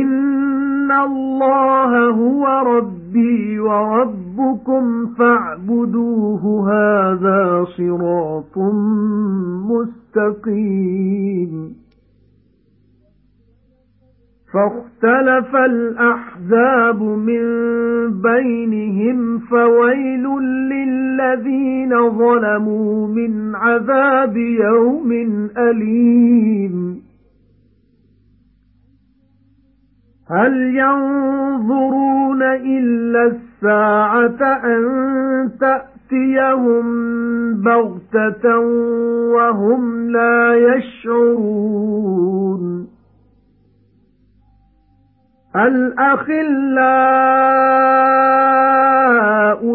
إِنَّ اللَّهَ هُوَ رَبِّي وَرَبُّكُمْ فَاعْبُدُوهُ هَذَا صِرَاطٌ مُسْتَقِيمٌ. فَاخْتَلَفَ الْأَحْزَابُ مِنْ بَيْنِهِمْ فَوَيْلٌ لِلَّذِينَ ظَلَمُوا مِنْ عَذَابِ يَوْمٍ أَلِيمٍ. هَلْ يَنظُرُونَ إِلَّا السَّاعَةَ أَن تَأْتِيَهُم بَغْتَةً وَهُمْ لَا يَشْعُرُونَ؟ الْأَخِلَّاءُ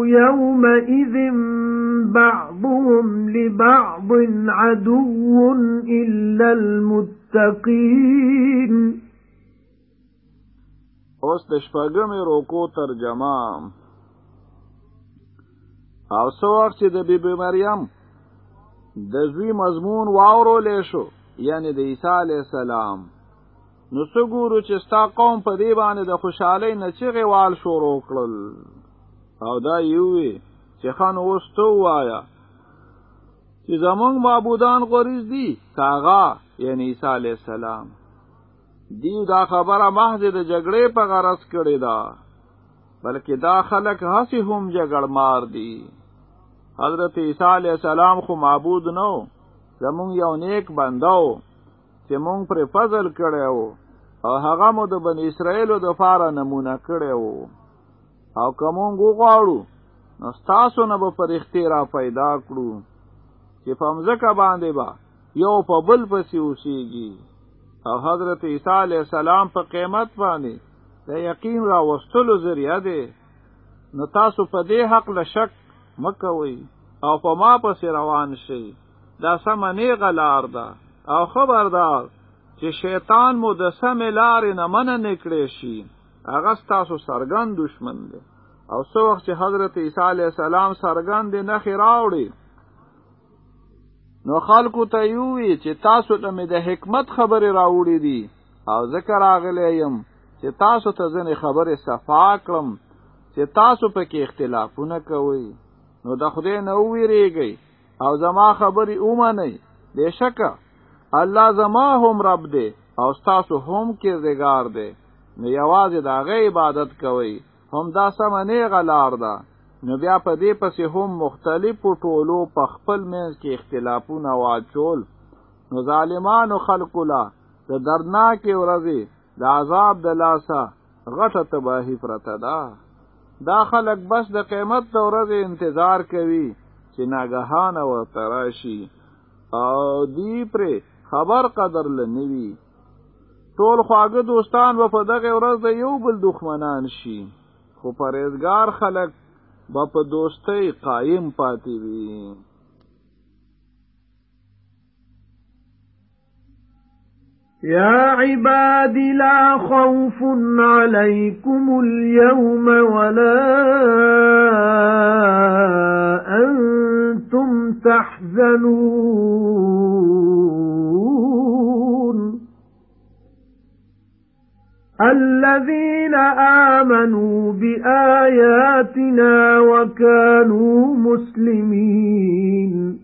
يَوْمَئِذٍ بَعْضُهُمْ لِبَعْضٍ عَدُوٌّ إِلَّا الْمُتَّقِينَ. اوس د شپږمې روکو ترجمه. او وخت چې د بیبي مریم د زوی مضمون واورولې شو یعنی د عیسی علی السلام. نو څګورو چې ستا قوم په دی باندې د خوشحالۍ نچغه وال شروع کړل. او دا یوې چې خان اوس تو وایا چې زمونږ معبودان غریز دي کاغا یعنی عیسی علی السلام دیو دا خبره محض د جګړې په غرض کړې ده. بلکې دا خلک هسي هم جګړ مار دي. حضرت عیسی علی السلام خو معبود نو زمونږ یو نیک بندو چې مونږ پر فضل کړو او هغه مو د بن اسرائیل د فاره نمونه کړو او کومون غواړو نو تاسو نه به پر اختیار پیدا کړو. چې فمزکه باندې با یو په بل پسې اوسېږي او حضرت عیسی علیہ السلام په قیمت باندې د یقین را وستلو ذریعہ دی. نو تاسو په دې حق له شک مکوئ او په ما پسې روان شئ. دا سم نه غلار ده. او خبردار چې شیطان مو د سم لارې نه من نه کړی شي هغه تاسو سرګن دشمن دی. او څو وخت چې حضرت عیسی علیہ السلام سرګن دی نه خراوړي نو خلکو ته یووي چې تاسو ته مې د حکمت خبرې راوړې دي. او ذکر راغلی يم چې تاسو ته ځنې خبرې صفا کړم چې تاسو پکې اختلافونه کوئ. نو د خدای نه ویریږئ او زما خبرې اومنئ بشکه الله زما هم رب دی او تاسو هم کې زګار دی. نو یوازې د هغه عبادت کوئ. هم دا سم نه غلار ده نو بیا په دې پسې هم مختلفو ټولو په خپل منځ کې اختلافونه واچول. نو ظالمانو خلقو لا د درناکې ورځې د عذاب د لاسه غټه تباہی پرته ده. دا خلق بس د قیمت د ورځې انتظار کوي چې ناګهانه ورته راشي. او دی پرې خبر قدر لنوي ټول خواږه دوستان و په دغه ورځ د یو بل دښمنان شي. خو پرېزګار خلک با په دوستۍ قائم پاتې وي يا عباد لا خوف عليكم اليوم ولا أنتم تحزنون الَّذِينَ آمَنُوا بِآيَاتِنَا وَكَانُوا مُسْلِمِينَ.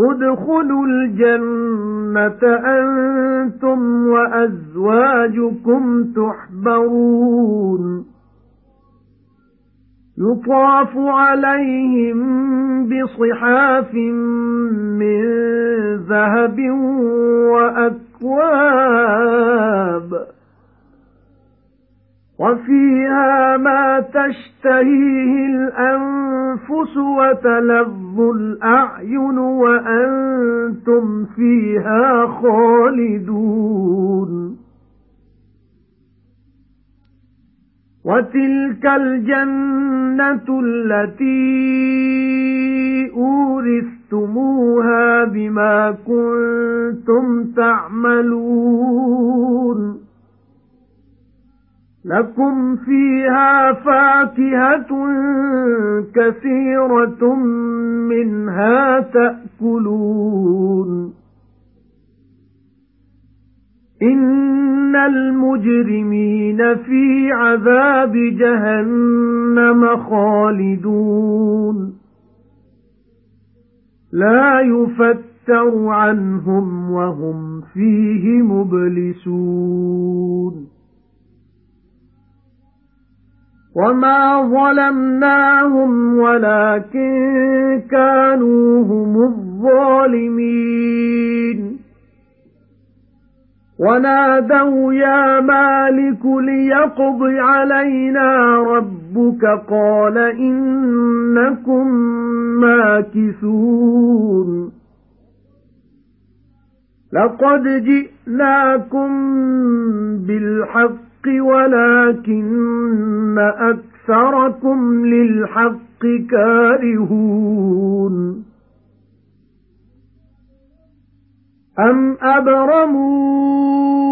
ادْخُلُوا الْجَنَّةَ أَنْتُمْ وَأَزْوَاجُكُمْ تُحْبَرُونَ. يُطَافُ عَلَيْهِمْ بِصِحَافٍ مِّن ذَهَبٍ وَأَكْوَابٍ وَفِيهَا مَا تَشْتَهِي تَشْتَهِيهِ الْأَنفُسُ وَتَلَذُّ الْأَعْيُنُ وَأَنتُمْ فِيهَا خَالِدُونَ وَتِلْكَ الْجَنَّةُ الَّتِي أُورِثْتُمُوهَا بِمَا كُنتُمْ تَعْمَلُونَ لَكُمْ فِيهَا فَاكِهَةٌ كَثِيرَةٌ مِنْهَا تَأْكُلُونَ إِنَّ الْمُجْرِمِينَ فِي عَذَابِ جَهَنَّمَ خَالِدُونَ لَا يُفَتَّرُ عَنْهُمْ وَهُمْ فِيهِ مُبْلِسُونَ. وَمَا ظَلَمْنَاهُمْ وَلَكِن كَانُوا هُمُ الظَّالِمِينَ. وَنَادَوْا يَا مَالِكُ لِيَقْضِ عَلَيْنَا رَبُّكَ قَالَ إِنَّكُمْ مَاكِثُونَ. لَقَدْ جِئْنَاكُمْ بِالْحَقِّ وَلَكِنَّ أَكْثَرَكُمْ لِلْحَقِّ كَارِهُونَ. أَمْ أَبْرَمُوا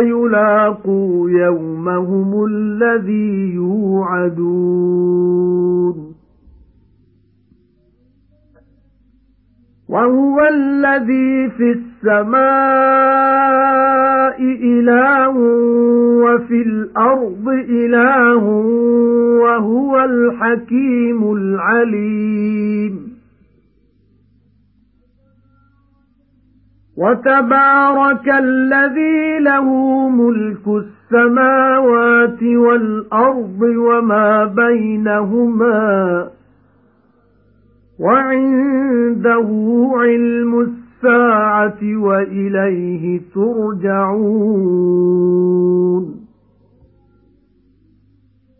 يُلاقُوا يَوْمَهُمُ الَّذِي يُوعَدُونَ وَهُوَ الَّذِي فِي السَّمَاءِ إِلَٰهٌ وَفِي الْأَرْضِ إِلَٰهٌ وَهُوَ الْحَكِيمُ الْعَلِيمُ وَتَبَارَكَ الَّذِي لَهُ مُلْكُ السَّمَاوَاتِ وَالْأَرْضِ وَمَا بَيْنَهُمَا وَعِندَهُ عِلْمُ السَّاعَةِ وَإِلَيْهِ تُرْجَعُونَ.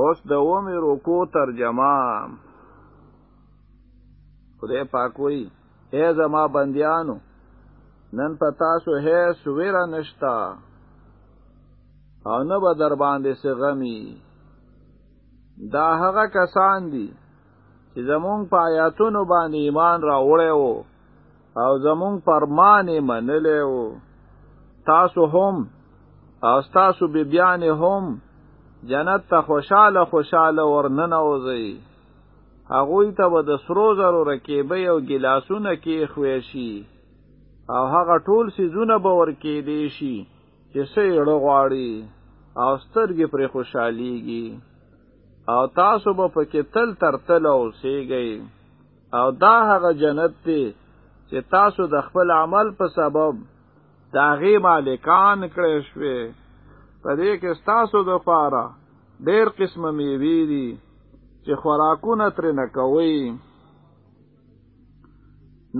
اوس د ومه رکو ترجمه. خدای پاک وی اے زما بندیانو نن پتا سو ہے سویرا نشتا او نه به در باندې سغمی دا هغه کسان دي چې زمونږ په آیاتونو باندې ایمان راوړی وو او زمونږ فرمان یې منلی وو. تاسو هم او تاسو بیبیانې هم جنت ته خوشاله خوشاله ورننوځئ هغوی ته به د سرو زرو رکیبې او ګلاسونه کې خوې شي. او هغه ټول سیزونه به ورکې دی شي چې یړه غواړي. او سترګې پرې خوشحالیږي او تاسو به پکې تل تر تل اوسېږئ. او دا هغه جنت دی چې تاسو د خپل عمل په سبب دا غي مالکان کړی شوي پدې کې تاسو د پاره ډېر قسمه میوې دي چې خوراکونه تر نه کوي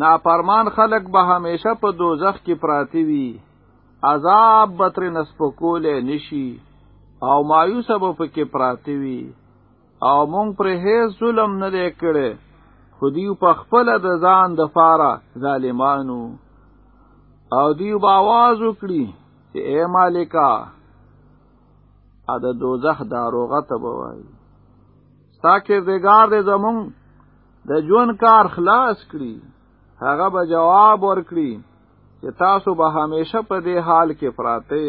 نافرمان خلق به همیشه په دوزخ کې پراتی وي. عذاب به تر نه سپکول نشي او مایوس به پکې پراتی وي. او مونږ پر هیڅ ظلم نه لیکړې خو دیو په خپله د ځان د پاره ظالمانو. او دیو به اواز وکړي چې اے مالکا ا د دوزخ داروغه ته بوای ستا کردگار دې زمون د ژوند کار خلاص کړي. هغه به جواب ورکړي چې تاسو به همیشه په دې حال کې پراته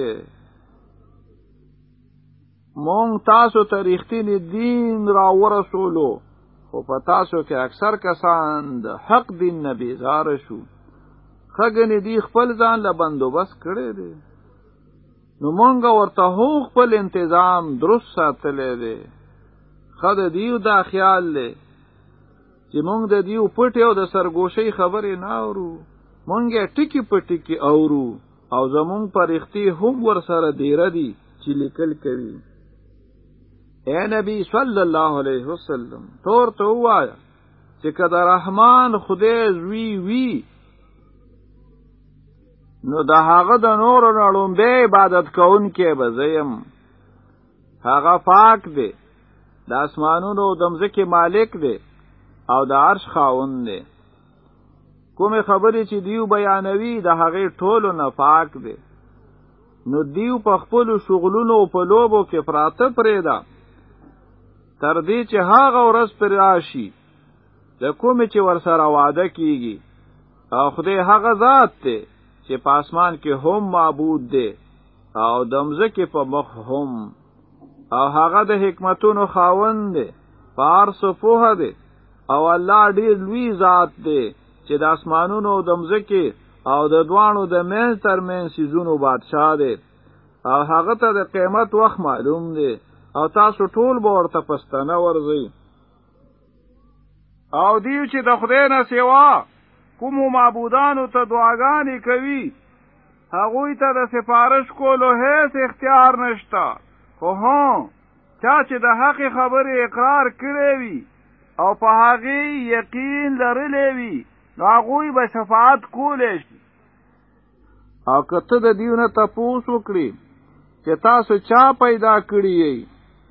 مونږ تاسو ته رښتینی دین را ورسولو. خو په تاسو کې اکثر کسان د حق دین نه بیزار شو. خو ګنې دی خپل ځان له بندوبست کړي دي نو مونږ ورته هو خپل انتظام درست ساتلې دي خو د دیو دا خیال دی چې مونږ د دیو پټ أو د سرګوشي خبرې نه اورو. مونږ ټکی پټی یې اورو أو زمونږ پرښتې هم ور سره دیره دي چې لیکل کوي. اے نبی صلی الله علیه وسلم ته ورته وایا چې کله رحمان خدای زوی وی نو د هغه د نورو نه ړومبی عبادت کوونکی به زه یم هغه پاک دی د اسمانونو د مځکه مالک دی او د عرش خاوند دی. کومه خبرې چې دیو بیانوي د هغه ټولو نه پاک دی. نو دیو په خپل شغلونو په لوبو کې پراته پرېدا تر دې چې هغه ورځ پر راشي د کومه چې ور سره وعده کیږي. او خدای هغه ذات دی چې په اسمان کې هم معبود دی او د مځکه په مخ هم. او هغه د حکمتونو خاوند دی پارس پوها دی. او الله ډیر لوی ذات دی چې د اسمانونو د مځکه او د دوانو د مین تر مین سيزونو بادشاہ دی. او هغه ته د قیامت وخت معلوم دی. او تاسو ټول به ورته واپس تا نه ورځي او دیو چې د خدای نه سیوا کوم معبودانو ته دعاګانې کوي. هغوی ته د سفارش کولو هیڅ اختیار نشتا خو هو چا چې د حق خبرې اقرار کړی وي او په هغه یقین لرلی وي نو هغوی به شفاعت کولی شي. او که ته د دیو نه تپوس وکړي چې تاسو چا پیدا کړی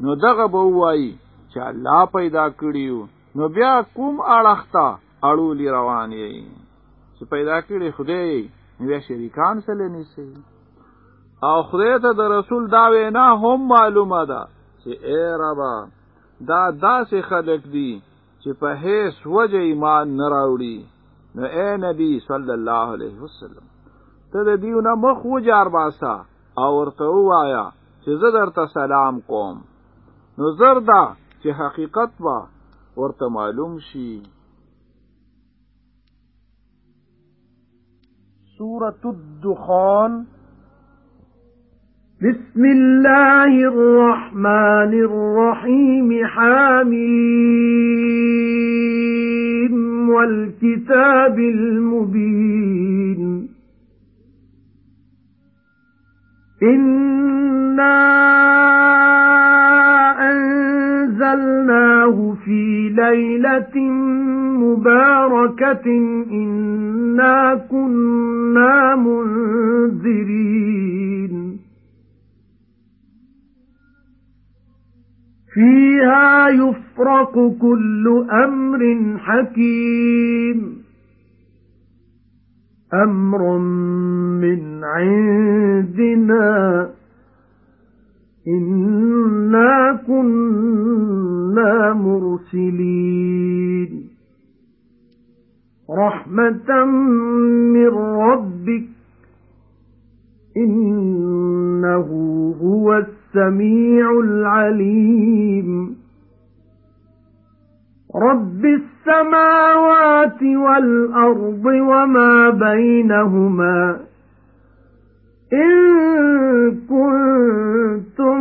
نو دغه به وایي چې الله پیدا کړیو نو بیا کوم اړخ تا اړولی روان یې. چې پیدا کړي خدای نو شریکان سره نيسي او خدای ته د رسول دا وینا هم معلومه ده. چې اے ربا دا داسې خلق دي چې په هیڅ وجه ایمان نه راوړي. نو اے نبی صلی الله علیه وسلم ته د دیو نه مخ وجار باسا او ورته وایا چې زه درته سلام کوم. نو زر ده چې حقیقت وا ورته معلوم شي سورة الدخان. بسم الله الرحمن الرحيم حاميم والكتاب المبين. إِنَّا أَنزَلْنَاهُ فِي لَيْلَةٍ مُبَارَكَةٍ إِنَّا كُنَّا مُنذِرِينَ. فِيهَا يُفْرَقُ كُلُّ أَمْرٍ حَكِيمٍ. أَمْرٌ مِنْ عِندِنَا إِنَّا كُنَّا مُرْسِلِينَ رَحْمَةً مِنْ رَبِّكَ إِنَّهُ هُوَ السَّمِيعُ الْعَلِيمُ رَبِّ السَّمَاوَاتِ وَالْأَرْضِ وَمَا بَيْنَهُمَا إِن كُنتُم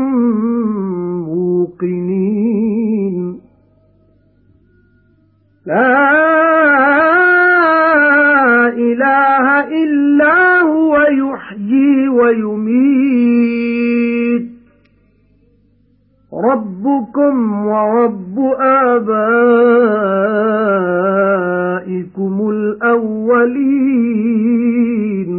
مُّوقِنِينَ. لَا إِلَٰهَ إِلَّا هُوَ يُحْيِي وَيُمِيتُ. رَبُّكُمْ وَرَبُّ آبَائِكُمُ الْأَوَّلِينَ.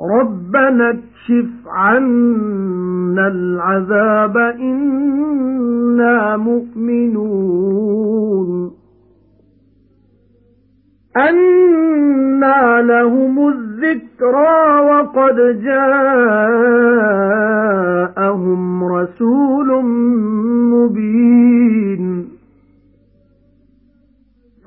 رَبَّنَا اكْشِفْ عَنَّا الْعَذَابَ إِنَّا مُؤْمِنُونَ. أَنَّى لَهُمُ الذِّكْرَى وَقَدْ جَاءَهُمْ رَسُولٌ مُبِينٌ.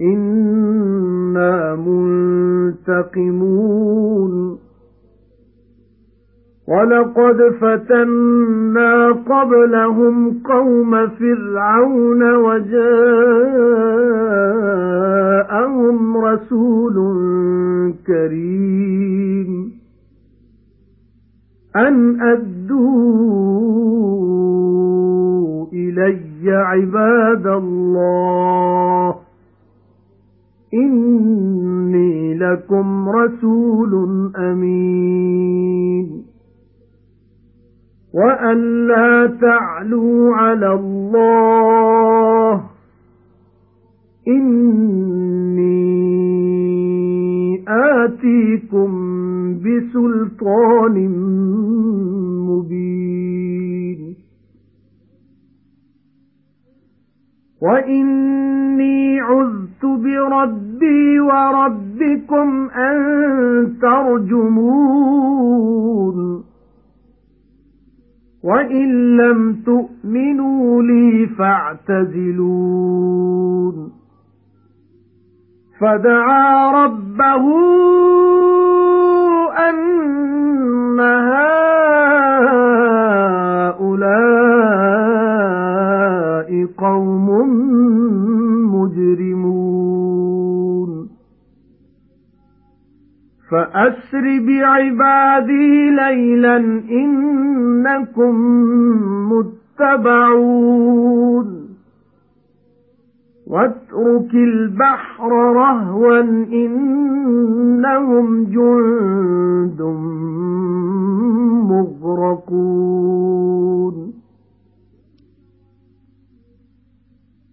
إِنَّا مُنْتَقِمُونَ وَلَقَدْ فَتَنَّا قَبْلَهُمْ قَوْمَ فِرْعَوْنَ وَجَاءَهُمْ رَسُولٌ كَرِيمٌ أَنْ أَدُّوا إِلَيَّ عِبَادَ اللَّهِ إِنِّي لَكُمْ رَسُولٌ أَمِينٌ. وَأَن لَّا تَعْلُوا عَلَى اللَّهِ. إِنِّي آتِيكُم بِسُلْطَانٍ مُّبِينٍ. وَإِنِّي عُذْتُ بِرَبِّي وَرَبِّكُمْ أَن تَرْجُمُونِ. وَإِن لَّمْ تُؤْمِنُوا لِي فَاعْتَزِلُونِ. فَدَعَا رَبَّهُ أَنَّ هَؤُلَاءِ قَوْمٌ مُجْرِمُونَ. فَأَسْرِ بِعِبَادِي لَيْلًا إِنَّكُمْ مُتَّبَعُونَ. وَاتْرُكِ الْبَحْرَ رَهْوًا إِنَّهُمْ جُندٌ مُغْرَقُونَ.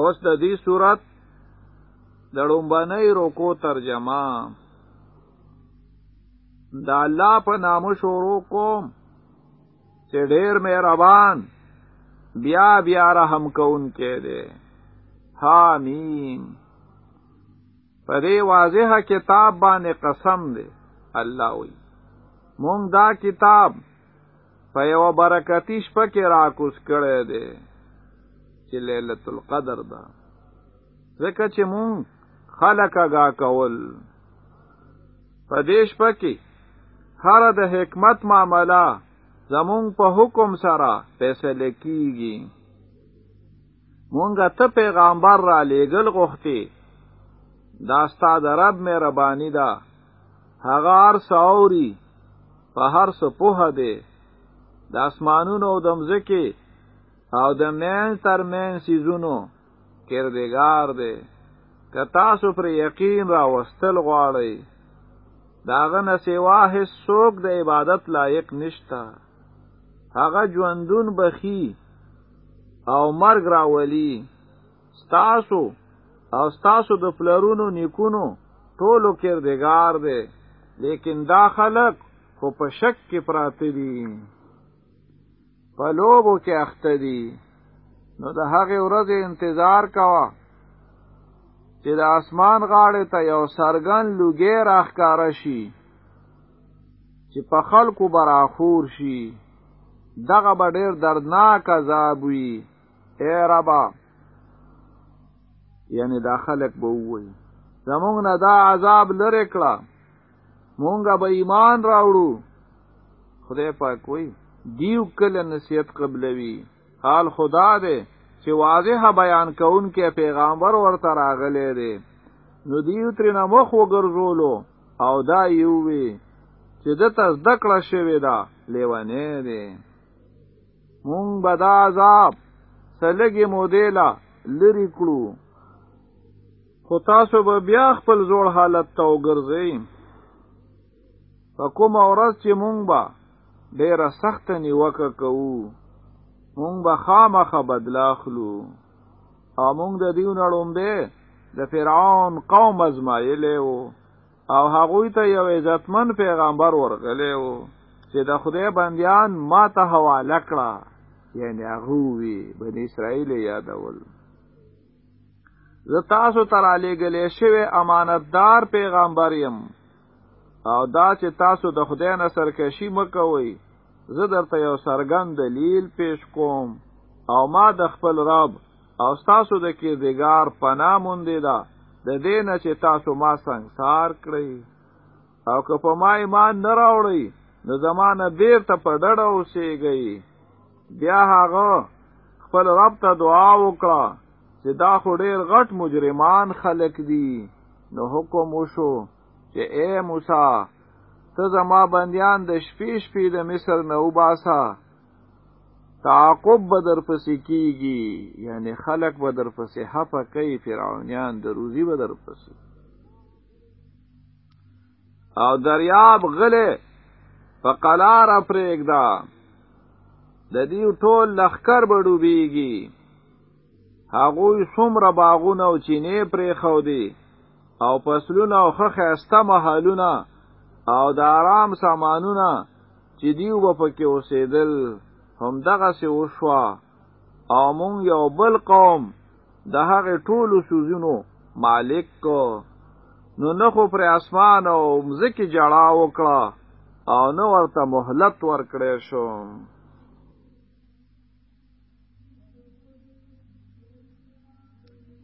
اوس د دې سورت د لومبنۍ روکو ترجمه. دا الله په نامو شروع کوم چې ډېر مهربان بیا بیا رحم کون کې دی. حامیم په دې واضحه کتاب باندې قسم دی. الله وی مونږ دا کتاب په یو برکتی شپه کې راکوس کړی دی چې ليله القدر ده. ځکه چې مونږ خلق اگا کول په دې شپه کې هر د حکمت معاملہ زمونږ په حکم سره فیصله کیږي. مونږه ته پیغمبر را لېګل غوښتي دا ستا د رب مهرباني ده. هغه هر سه اوري په هر څه پوهه دی. د اسمانونو او د مځکې او د مین تر مین سیزونو کردگار دی. که تاسو پر یقین را وستل غواړئ داغه نه سیوا هیڅ څوک د عبادت لایق نشتا هغه ژوندون بخي او مرګ راولي. ستاسو او ستاسو د پلرونو نیکونو ټولو کردگار دی. لیکن دا خلق خو په شک کې پراته دي په لوبو کې اخته دي نو د هغې ورځې انتظار کوه چې د اسمان غاړې ته یو سرګن لوګې راښکاره شي چې په خلکو به راخور شي. دغه به ډېر دردناک عذاب وي. اے ربا. یعنی دا خلق به وايي زمونږ نه دا عذاب لرې کړه مونږه به ایمان راوړو. خدای پاک وای دیو کله نصیحت قبلوي حال خدا دې چې واضح بیان کون کې پیغمبر ورته راغلی دی نو دیو تر نه مخ وګرځولو او دا یو وی چې د تصدقړه شوی دا لیوانه دی مونږ به دا عذاب سلګي مودېلا لری کړو خو تاسو به بیا خپل زوړ حالت ته وګرځئ. په کوم ورځ چې مونږ به ډیره سخت نیوکه کوو. مونږ به خامخه بدلا اخلو. او مونږ د دیو نړوم دی د فرعون قوم ازمایلی وو او هغوی ته یو عزتمن پیغمبر ورغلی وو چې د خدای بندیان ما ته حواله کړه. یعنی هغه وی بنی اسرائیل یادول. زه تاسو تر علی گلی شوی امانتدار پیغمبر یم او دا چې تاسو د خدای نه سرکشي مکوئ زه درته یو سرګند دلیل پیش کوم. او ما د خپل رب او تاسو د کېدګار پناه مونږ دا د دې نه چې تاسو ما سنگسار کړی او که په ما ایمان نه راوړی نو زمانه بیرته په ډډه اوسېږئ بیا هغه خپل رب ته دعا وکړه چې دا خو ډېر غټ مجرمان خلق دي. نو حکم وشو چې اے موسی ته زما بندیان د شپې شپې د مصر نه وباسا تعقب بدر پسې کیږي یعنی خلق بدر پسې حفه کوي فرعونیان د روزي بدر پسې او دریاب غله په قلار افریقدا د دې ټول لخر بډوبېږي هغوی څومره باغونه او چینې پرې خو دي او فصلونه او خخه استه محلونه او د آرام سامانونه چې دیو په پکې اوسېدل هم دغه سه وشوا او مونږ یو بل قوم د هغه ټولو سوزونو مالک کو نو نه خو پر اسمان او مزکی جړا وکړه او نو ورته مهلت ورکړې شو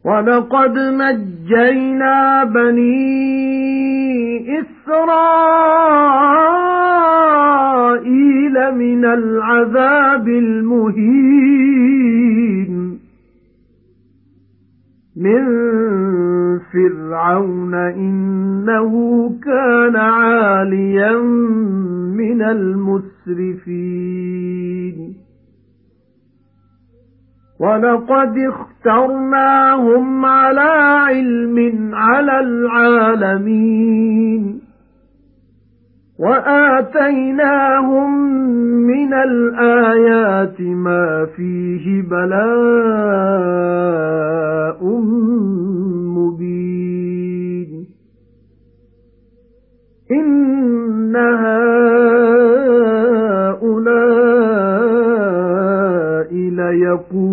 ولقد نجينا بني إسرائيل من العذاب المهين من فرعون إنه كان عاليا من المسرفين وَلَقَدِ اخْتَرْنَاهُمْ عَلَى عِلْمٍ عَلَى الْعَالَمِينَ وَآتَيْنَاهُمْ مِنَ الْآيَاتِ مَا فِيهِ بَلَاءٌ مُبِينٌ إِنَّ هَؤُلَاءِ لَيَقُولُونَ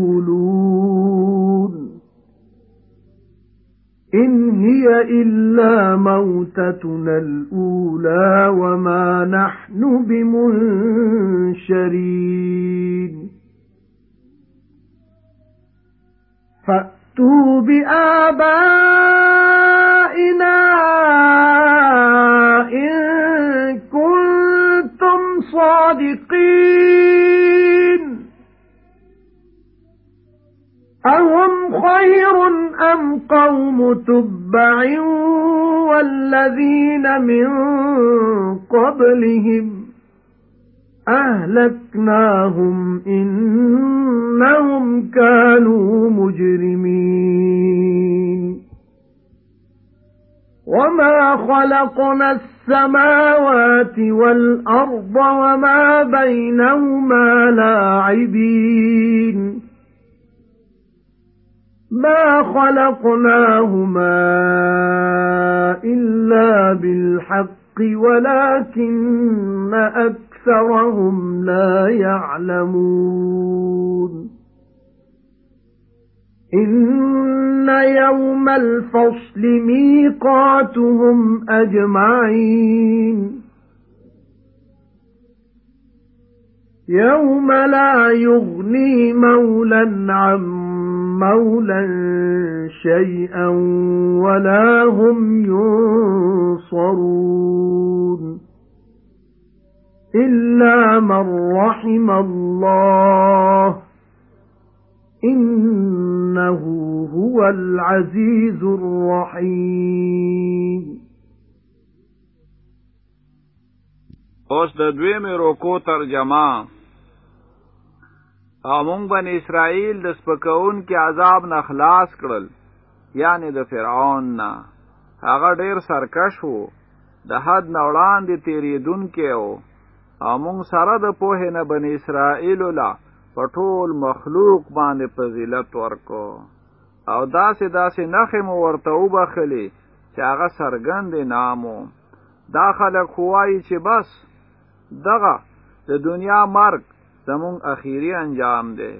إِلَّا مَوْتَتُنَا الْأُولَى وَمَا نَحْنُ بِمُنشَرِينَ فَأْتُوا بِآبَائِنَا إِن كُنتُمْ صَادِقِينَ أَهُمْ خَيْرٌ أَمْ قَوْمُ تُبَّعٍ وَالَّذِينَ مِن قَبْلِهِمْ أَهْلَكْنَاهُمْ إِنَّهُمْ كَانُوا مُجْرِمِينَ وَمَا خَلَقْنَا السَّمَاوَاتِ وَالْأَرْضَ وَمَا بَيْنَهُمَا لَاعِبِينَ مَا خَلَقْنَاهُمَا إِلَّا بِالْحَقِّ وَلَكِنَّ أَكْثَرَهُمْ لَا يَعْلَمُونَ إِنَّ يَوْمَ الْفَصْلِ مِيقَاتُهُمْ أَجْمَعِينَ يَوْمَ لَا يُغْنِي مَوْلًى عَن مَّوْلًى شَيْئًا وَلَا هُمْ يُنصَرُونَ. إِلَّا مَن رَّحِمَ اللَّهُ. إِنَّهُ هُوَ الْعَزِيزُ الرَّحِيمُ. اوس د دویمه روکو او مونږ بن اسرائیل د سپکون کې عذاب نه خلاص کړل. یعنی د فرعون نه. هغه ډیر سرکش وو د حد نه وړاندې تیریدونکې وو او مونږ سره د پوهې نه بن اسرائیل لا په ټول مخلوق باندې فضیلت ورکو. او داسې داسې نخې مو ورته وبخلي چې هغه سرګند نامو دا خلک خوایي چې بس دغه د دنیا مرګ زمون اخیری انجام دی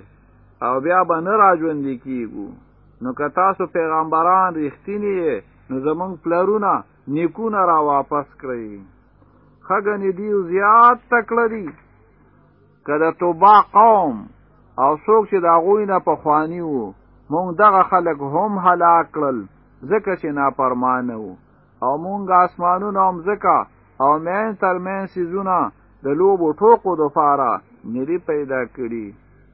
او بیا به نه راځوندې کیږو نو که تاسو پیغمبران رښتینی نو زمون پلرونه نیکونه را واپس کړئ۔ خګنې دی زیات تکړه دي کله توبا قوم او څوک چې دا غوی نه په خوانی وو مونږ دغه خلک هم هلاک کړل ځکه چې ناپرمانه وو۔ او مونږ اسمانونو هم ځکه او مین تر مین سيزونه د لوبو ټوکو د فاره ندی پیدا کړي.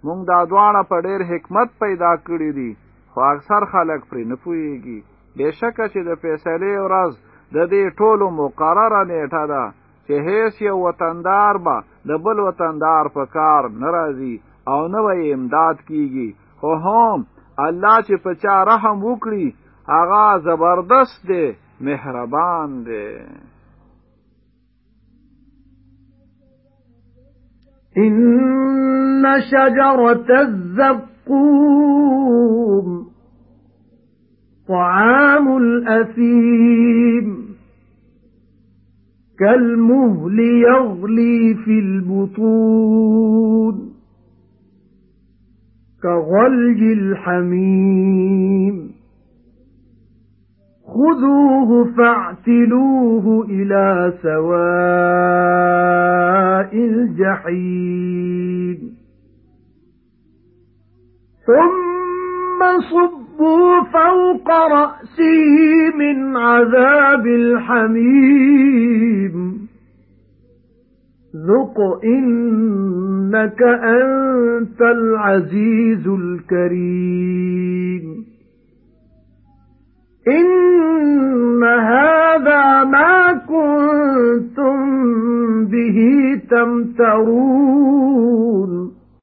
مونږ دا دواړه په ډېر حکمت پیدا کړي دي. خو اکثر خلک پرې نه پوهیږي بېشکه چې د فیصلې ورځ د دې ټولو مقرره نیټه ده چې هیڅ یو وطندار به د بل وطندار په کار ناراضي او نه وي امداد کیږي. خو هم الله چې په چا رحم وکړي هغه زبردست دی مهربان دی إِنَّ شَجَرَةَ الزَّقُّومِ طَعَامُ الْأَثِيمِ كَالْمُهْلِ يَغْلِي فِي الْبُطُونِ كَغَلْيِ الْحَمِيمِ خُذُوهُ فَاعْتِلُوهُ إِلَى سَوَاءِ الْجَحِيمِ ثُمَّ صُبُّوا فَوْقَ رَأْسِهِ مِنْ عَذَابِ الْحَمِيمِ ذُقْ إِنَّكَ أَنْتَ الْعَزِيزُ الْكَرِيمُ إِنَّ هَذَا مَا كُنتُم بِهِ تَمْتَرُونَ